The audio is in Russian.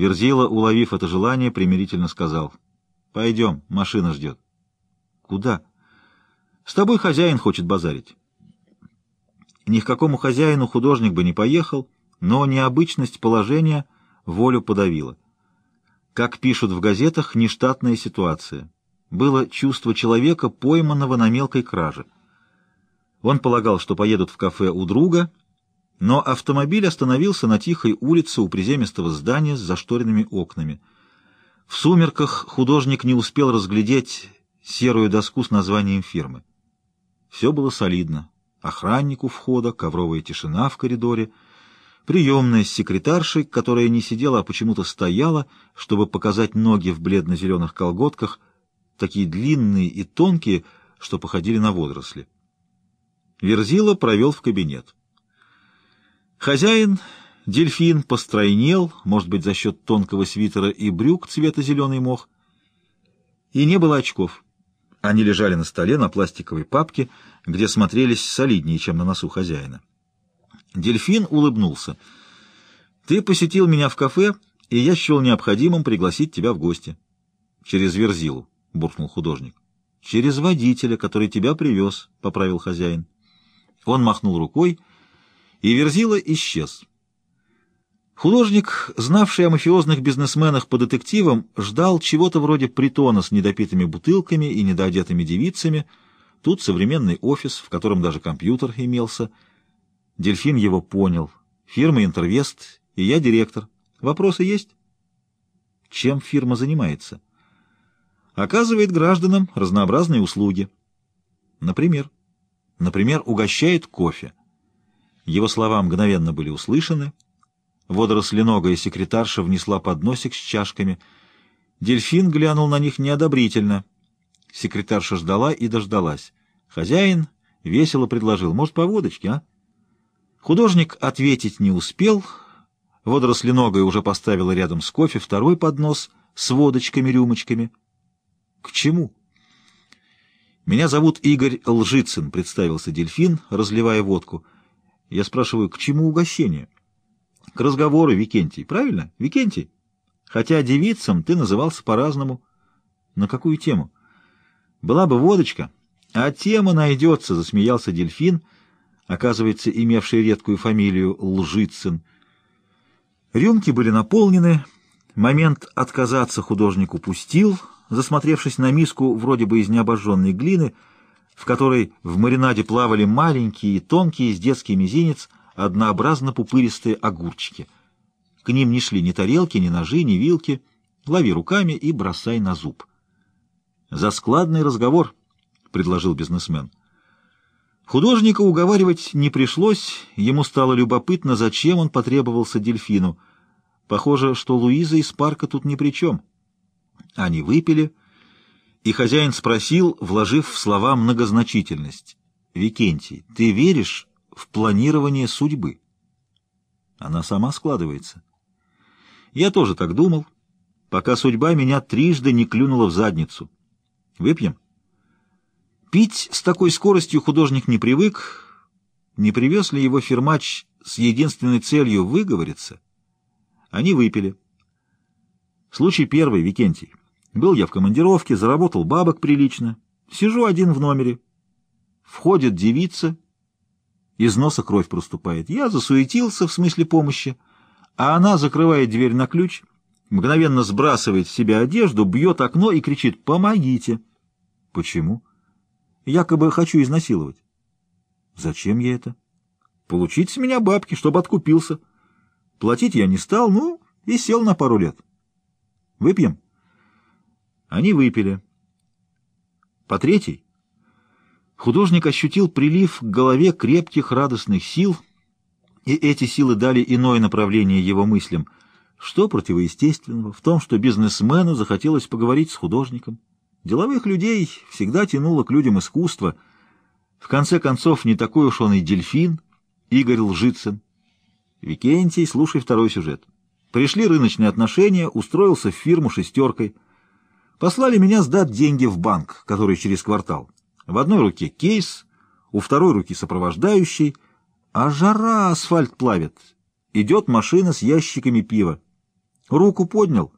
Верзила, уловив это желание, примирительно сказал. «Пойдем, машина ждет». «Куда?» «С тобой хозяин хочет базарить». Ни к какому хозяину художник бы не поехал, но необычность положения волю подавила. Как пишут в газетах, нештатная ситуация. Было чувство человека, пойманного на мелкой краже. Он полагал, что поедут в кафе у друга, но автомобиль остановился на тихой улице у приземистого здания с зашторенными окнами. В сумерках художник не успел разглядеть серую доску с названием фирмы. Все было солидно. Охранник у входа, ковровая тишина в коридоре, приемная с секретаршей, которая не сидела, а почему-то стояла, чтобы показать ноги в бледно-зеленых колготках, такие длинные и тонкие, что походили на водоросли. Верзила провел в кабинет. Хозяин, дельфин, постройнел, может быть, за счет тонкого свитера и брюк цвета зеленый мох, и не было очков. Они лежали на столе на пластиковой папке, где смотрелись солиднее, чем на носу хозяина. Дельфин улыбнулся. «Ты посетил меня в кафе, и я счел необходимым пригласить тебя в гости». «Через Верзилу», — буркнул художник. «Через водителя, который тебя привез», — поправил хозяин. Он махнул рукой, и Верзила исчез. Художник, знавший о мафиозных бизнесменах по детективам, ждал чего-то вроде притона с недопитыми бутылками и недоодетыми девицами. Тут современный офис, в котором даже компьютер имелся. Дельфин его понял. Фирма «Интервест», и я директор. Вопросы есть? Чем фирма занимается? Оказывает гражданам разнообразные услуги. Например? Например, угощает кофе. Его слова мгновенно были услышаны — Водорослиногая секретарша внесла подносик с чашками. Дельфин глянул на них неодобрительно. Секретарша ждала и дождалась. Хозяин весело предложил. «Может, по водочке, а?» Художник ответить не успел. Водорослиногая уже поставила рядом с кофе второй поднос с водочками-рюмочками. «К чему?» «Меня зовут Игорь Лжицын», — представился дельфин, разливая водку. Я спрашиваю, к чему угощение?» к разговору, Викентий. Правильно, Викентий? Хотя девицам ты назывался по-разному. На какую тему? Была бы водочка, а тема найдется, засмеялся дельфин, оказывается, имевший редкую фамилию Лжицын. Рюмки были наполнены, момент отказаться художник упустил, засмотревшись на миску вроде бы из необожженной глины, в которой в маринаде плавали маленькие и тонкие с детский мизинец — однообразно-пупыристые огурчики. К ним не шли ни тарелки, ни ножи, ни вилки. Лови руками и бросай на зуб. «За складный разговор», — предложил бизнесмен. Художника уговаривать не пришлось, ему стало любопытно, зачем он потребовался дельфину. Похоже, что Луиза из парка тут ни при чем. Они выпили, и хозяин спросил, вложив в слова многозначительность. «Викентий, ты веришь, в планирование судьбы. Она сама складывается. Я тоже так думал, пока судьба меня трижды не клюнула в задницу. Выпьем? Пить с такой скоростью художник не привык. Не привез ли его фермач с единственной целью выговориться? Они выпили. Случай первый, Викентий. Был я в командировке, заработал бабок прилично. Сижу один в номере. Входит девица из носа кровь проступает. Я засуетился в смысле помощи, а она закрывает дверь на ключ, мгновенно сбрасывает с себя одежду, бьет окно и кричит «Помогите!». Почему? Якобы хочу изнасиловать. Зачем ей это? Получить с меня бабки, чтобы откупился. Платить я не стал, ну, и сел на пару лет. Выпьем? Они выпили. По третий Художник ощутил прилив к голове крепких радостных сил, и эти силы дали иное направление его мыслям. Что противоестественного в том, что бизнесмену захотелось поговорить с художником? Деловых людей всегда тянуло к людям искусства. В конце концов, не такой уж он и дельфин, Игорь Лжицын. Викентий, слушай второй сюжет. Пришли рыночные отношения, устроился в фирму шестеркой. Послали меня сдать деньги в банк, который через квартал. В одной руке кейс, у второй руки сопровождающий, а жара асфальт плавит. Идет машина с ящиками пива. Руку поднял,